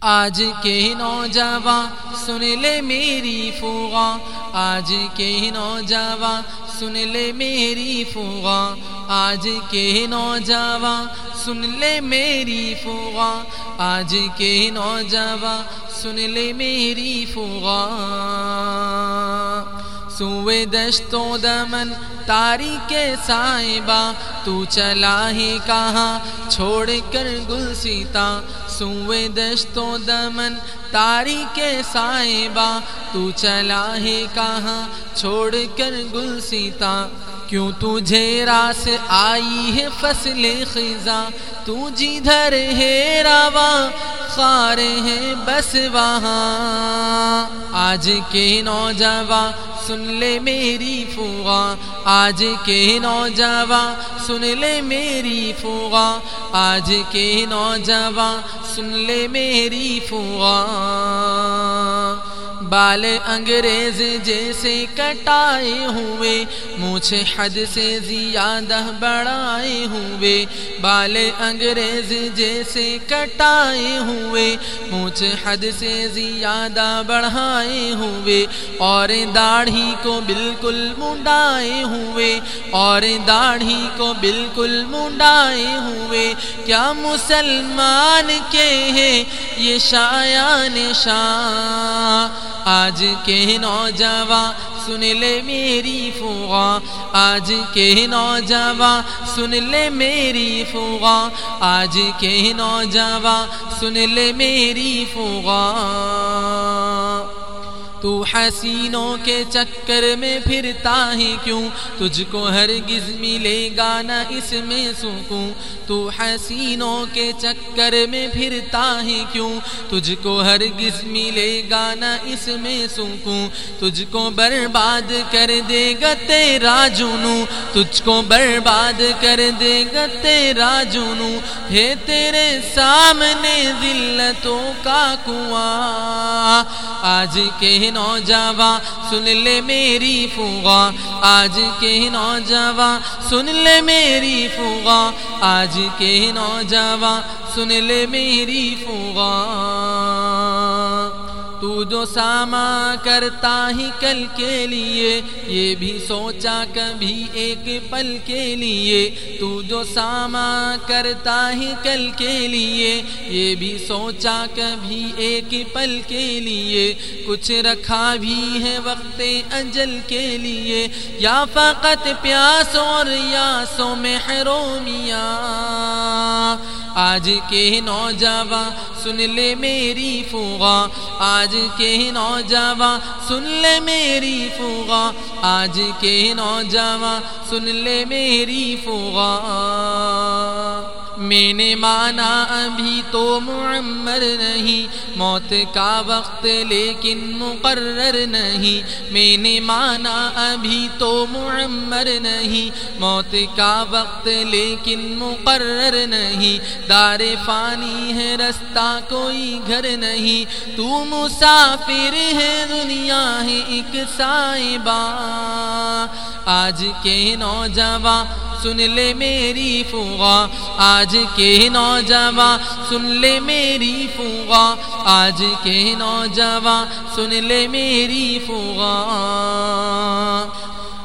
آج کے نوجوان، سن لے میری فوغا آج کے نوجوان، سن لے میری فوغا آج کے نوجوان، سن لے میری فوغا آج کے نوجوان، سن لے میری فوغا سوئے دشت و دمن تاری کے سائبہ تو چلا ہی کہاں؟ چھوڑ کر گل سیتا سوئے دشت و دمن تاری کے سائبہ تو چلا ہے کہاں؟ چھوڑ کر گل سیتا کیوں تجھے راس آئی ہے فصل خزاں؟ تو جدھر ہے رواں خار ہے بس وہاں۔ آج کے نوجوان، سن لے میری فوغا آج کے نوجوان، سن لے میری فوغا آج کے نوجوان، سن لے میری فوغا بال انگریز جیسے کٹائے ہوئے مجھ حد سے زیادہ بڑھائے ہوئے، بال انگریز جیسے کٹائے ہوئے مجھ حد سے زیادہ بڑھائے ہوئے، اور داڑھی کو بالکل منڈائے ہوئے، اور داڑھی کو بالکل منڈائے ہوئے۔ کیا مسلمان کے ہیں یہ شایان شاہ؟ آج کے نوجوان، سن لے میری فوغا۔ آج کے نوجوان، سن لے میری فوغا۔ آج کے نوجوان، سن لے میری فوغا۔ تو حسینوں کے چکر میں پھرتا ہی کیوں؟ تجھ کو ہرگز ملے گا نہ اس میں سکوں۔ تو حسینوں کے چکر میں پھرتا ہی کیوں؟ تجھ کو ہرگز ملے گا نہ اس میں سکوں۔ تجھ کو برباد کر دے گا تیرا جنو تجھ کو برباد کر دے گا تیرا جنو ہے تیرے سامنے ذلتوں کا کنواں۔ آج کے نوجوان، سن لے میری فوغا، آج کے نوجوان، سن لے میری فوغا، آج کے نوجوان، سن لے میری فوغا۔ تو جو ساما کرتا ہی کل کے لیے، یہ بھی سوچا کبھی ایک پل کے لیے۔ تو جو ساما کرتا ہی کل کے لیے، یہ بھی سوچا کبھی ایک پل کے لیے۔ کچھ رکھا بھی ہے وقت اجل کے لیے۔ یا فقط پیاس اور یاسوں میں حرومیاں آج کے نوجوان، سن لے میری فوغا آج کے نوجوان، سن لے میری فوغا آج کے نوجوان، سن لے میری فوغا میں نے مانا ابھی تو معمر نہیں، موت کا وقت لیکن مقرر نہیں۔ میں نے مانا ابھی تو معمر نہیں، موت کا وقت لیکن مقرر نہیں۔ دار فانی ہے، رستہ کوئی گھر نہیں۔ تو مسافر ہے، دنیا ہے ایک سائبہ آج کے نوجوان، سن لے میری فوغا۔ آج آج کے نوجوان سن لے میری فوغا۔ آج کے نوجوان سن لے میری فوغا۔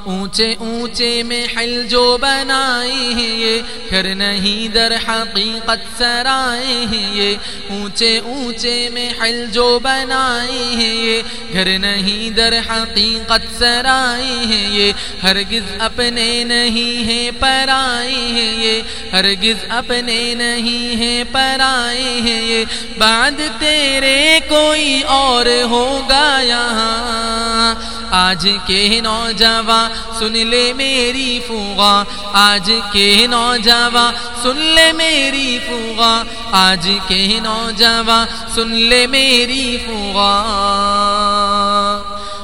اونچے اونچے میں جو بنائے ہیں یہ، گھر نہیں در حقیقت سرائے ہیں یہ۔ اونچے اونچے میں جو بنائے ہیں یہ، گھر نہیں در حقیقت سرائے ہیں یہ۔ ہرگز اپنے نہیں ہیں پر آئے ہیں یہ۔ ہرگز اپنے نہیں ہیں پر آئے ہیں یہ۔ بعد تیرے کوئی اور ہوگا یہاں۔ آج کے نوجوان، سن لے میری فوغا۔ آج کے نوجوان، سن لے میری فوغا۔ آج کے نوجوان، سن لے میری فوغا۔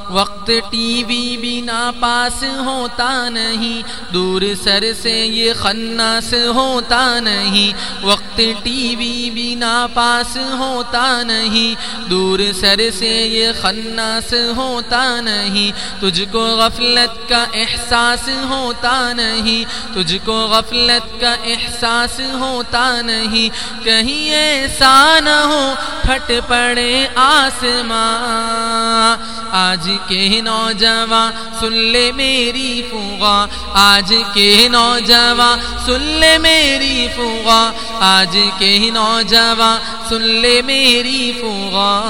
وقت ٹی وی بنا پاس ہوتا نہیں، دور سر سے یہ خناس ہوتا نہیں۔ وقت ٹی وی بنا پاس ہوتا نہیں، دور سر سے یہ خناس ہوتا نہیں۔ تجھ کو غفلت کا احساس ہوتا نہیں، تجھ کو غفلت کا احساس ہوتا نہیں۔ کہیں ایسا نہ ہو، پھٹ پڑے آسمان آج کے نوجوان، سن لے میری فوغا۔ آج کے نوجوان، سن لے میری فوغا۔ آج کے نوجوان، سن لے میری فوغا۔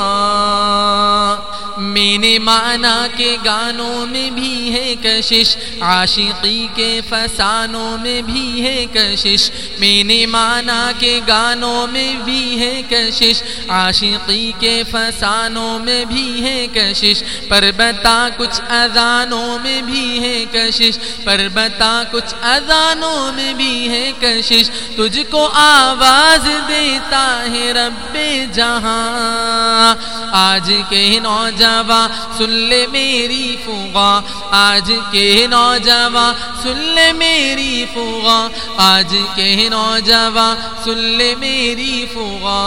میں نے مانا کے گانوں میں بھی ہے کشش، عاشقی کے فسانوں میں بھی ہے کشش۔ میں نے مانا کے گانوں میں بھی ہے کشش، عاشقی کے فسانوں میں بھی ہے کشش۔ پر بتا کچھ اذانوں میں بھی ہے کشش، پر بتا کچھ اذانوں میں بھی ہے کشش۔ تجھ کو آواز دیتا ہے رب جہاں۔ آج کے نوجوان سن لے میری فوغا آج کے نوجوان، سن لے میری فوغا آج کے نوجوان، سن لے میری فوغا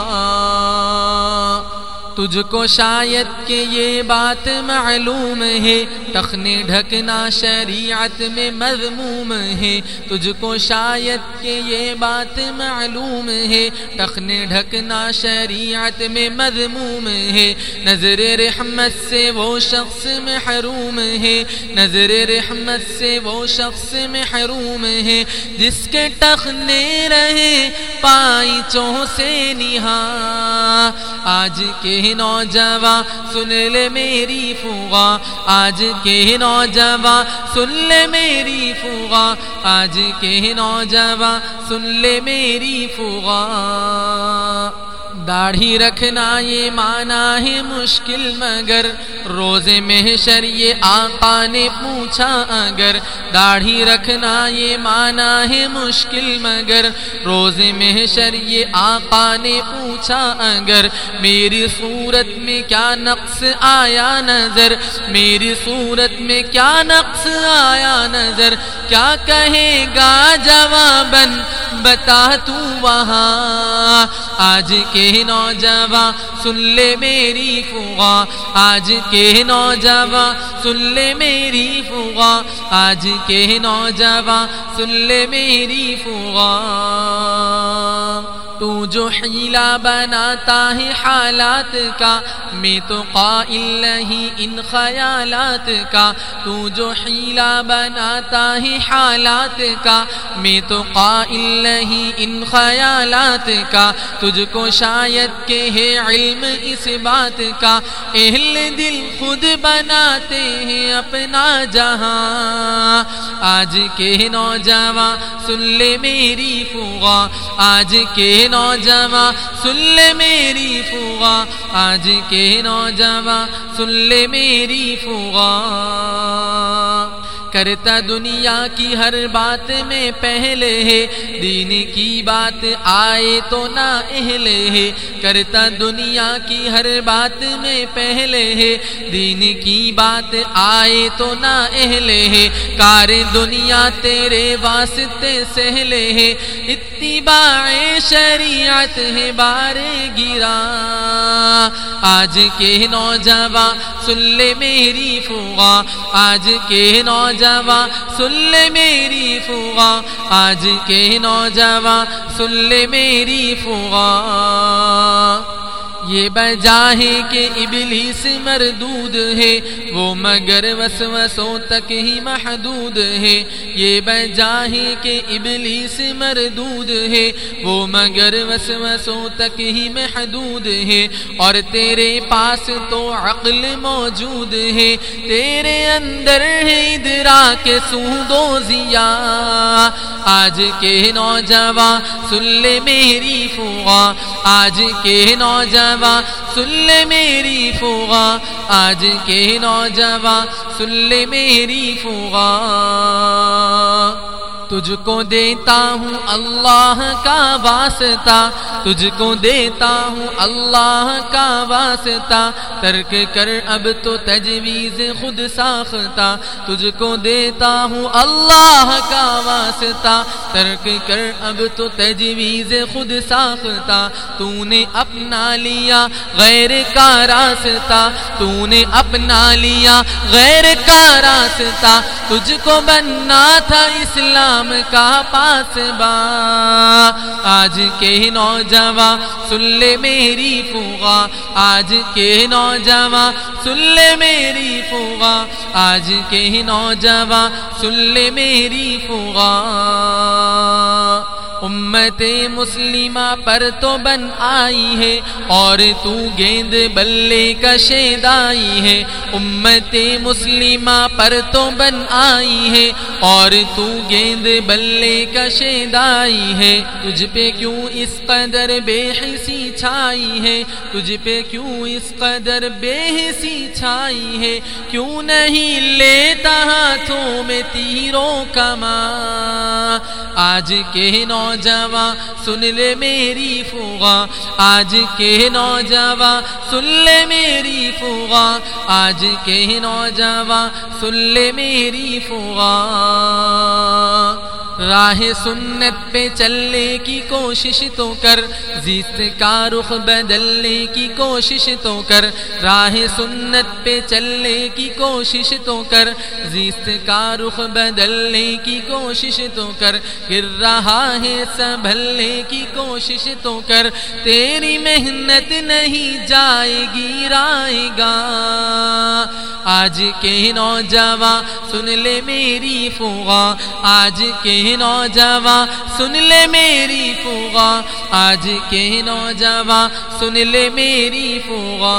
تجھ کو شاید کہ یہ بات معلوم ہے۔ تخنے ڈھکنا شریعت میں مضموم ہے۔ تجھ کو شاید کہ یہ بات معلوم ہے۔ تخنے ڈھکنا شریعت میں مضموم ہے۔ نظر رحمت سے وہ شخص محروم ہے۔ نظر رحمت سے وہ شخص محروم ہے۔ جس کے ٹخنے رہے پائچوں سے نہا۔ آج کے نوجوان، سن لے میری فوغا آج کے نوجوان، سن لے میری فوغا آج کے نوجوان، سن لے میری فوغا داڑھی رکھنا یہ مانا ہے مشکل، مگر روز محشر یہ آقا نے پوچھا، اگر داڑھی رکھنا یہ مانا ہے مشکل، مگر روز محشر یہ آقا نے پوچھا، اگر میری صورت میں کیا نقص آیا نظر؟ میری صورت میں کیا نقص آیا نظر؟ کیا کہے گا جوابن بتا تو وہاں، آج کے کے نوجوان، سن لے میری فغا۔ آج کے نوجوان، سن لے میری فغا۔ آج کے نوجوان، سن لے میری فغا۔ تو جو حیلہ بناتا ہے حالات کا، میں تو قائل نہیں ان خیالات کا۔ تو جو حیلہ بناتا ہے حالات کا، میں تو قائل نہیں ان خیالات کا۔ تجھ کو شاید کہ ہے علم اس بات کا۔ اہل دل خود بناتے ہیں اپنا جہاں۔ آج کے نوجوان، سن لے میری فوغا۔ آج کے نوجوان سن لے میری فوغا آج کے نوجوان سن لے میری فوغا۔ کرتا دنیا کی ہر بات میں پہلے ہے۔ دین کی بات آئے تو نہ اہلے ہے۔ کرتا دنیا کی ہر بات میں پہلے ہے۔ دین کی بات آئے تو نہ اہلے ہے۔ کار دنیا تیرے واسطے سہلے ہے۔ اتباع شریعت ہے بار گرا۔ آج کے نوجوان سن لے میری فوغا۔ آج کے نوجوان نوجوان سن لے میری فوغا آج کے نوجوان سن لے میری فوغا یہ بجا ہے کہ ابلیس مردود ہے، وہ مگر وسوسوں تک ہی محدود ہے۔ یہ بجا ہے کہ ابلیس مردود ہے، وہ مگر وسوسوں تک ہی محدود ہے۔ اور تیرے پاس تو عقل موجود ہے، تیرے اندر ہے ادرا کے سودو زیا آج کے نوجوان، سن لے میری فوغا، آج کے نوجوان سن لے میری فوغا آج کے نوجوان سن لے میری فوغا۔ تجھ کو دیتا ہوں اللہ کا واسطہ، تجھ کو دیتا ہوں اللہ کا واسطہ۔ ترک کر اب تو تجویز خود ساختہ۔ تجھ کو دیتا ہوں اللہ کا واسطہ۔ ترک کر اب تو تجویز خود ساختہ۔ تو نے اپنا لیا غیر کا راستہ۔ تو نے اپنا لیا غیر کا راستہ۔ تجھ کو بننا تھا اسلام کا پاس با۔ آج کے نوجوان، سن لے میری فوغا۔ آج کے نوجوان، سن لے میری فوغا۔ آج کے نوجوان، سن لے میری فوغا۔ امت مسلمہ پر تو بن آئی ہے اور تو گیند بلے کا شید آئی ہے امت مسلمہ پر تو بن آئی ہے اور تو گیند بلے کا شید آئی ہے تجھ پہ کیوں اس قدر بے حسی چھائی ہے تجھ پہ کیوں اس قدر بے حسی چھائی ہے کیوں نہیں لیتا ہاتھوں میں تیروں کما آج کے نوجوان سن لے میری فوغا آج کے نوجواں سن لے میری فوغا آج کے نوجواں سن لے میری فوغا راہ سنت پہ چلنے کی کوشش تو کر، زیست کا رخ بدلنے کی کوشش تو کر۔ راہ سنت پہ چلنے کی کوشش تو کر، زیست کا رخ بدلنے کی کوشش تو کر۔ گر رہا ہے سنبھلنے کی کوشش تو کر۔ تیری محنت نہیں جائے گی رائے گا۔ آج کے نوجوان، سن لے میری فوغا آج کے نوجوان سن لے میری فوغا آج کے نوجوان سن لے میری فوغا۔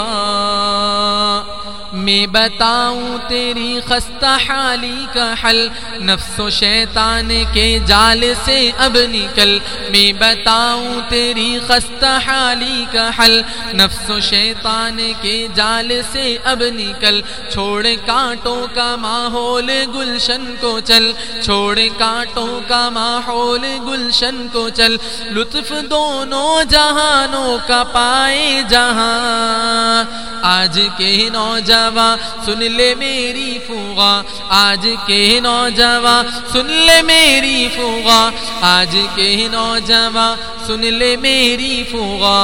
میں بتاؤں تیری خستہ حالی کا حل۔ نفس و شیطان کے جال سے اب نکل۔ میں بتاؤں تیری خستہ حالی کا حل۔ نفس و شیطان کے جال سے اب نکل۔ چھوڑ کانٹوں کا ماحول گلشن کو چل۔ چھوڑ کانٹوں کا ماحول گلشن کو چل۔ لطف دونوں جہانوں کا پائے جہاں۔ آج کے نوجوان سن لے میری فوغا آج کے نوجوان، سن لے میری فوغا آج کے نوجوان، سن لے میری فوغا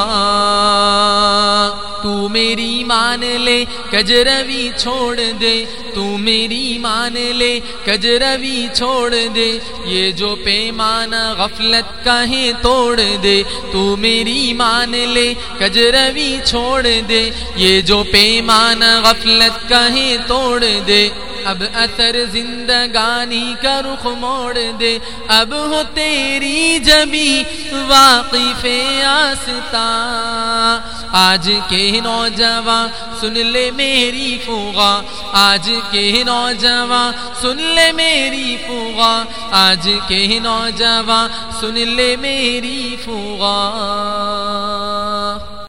تو میری مان لے کجروی چھوڑ دے تو میری مان لے کجروی چھوڑ دے یہ جو پیمان غفلت کا ہے توڑ دے تو میری مان لے کجروی چھوڑ دے یہ جو پیمان غفلت کا ہے توڑ دے اب اثر زندگانی کا رخ موڑ دے اب ہو تیری جبی واقف آستا آج کے نوجوان، سن لے میری فوغا۔ آج کے نوجوان، سن لے میری فوغا۔ آج کے نوجوان، سن لے میری فوغا۔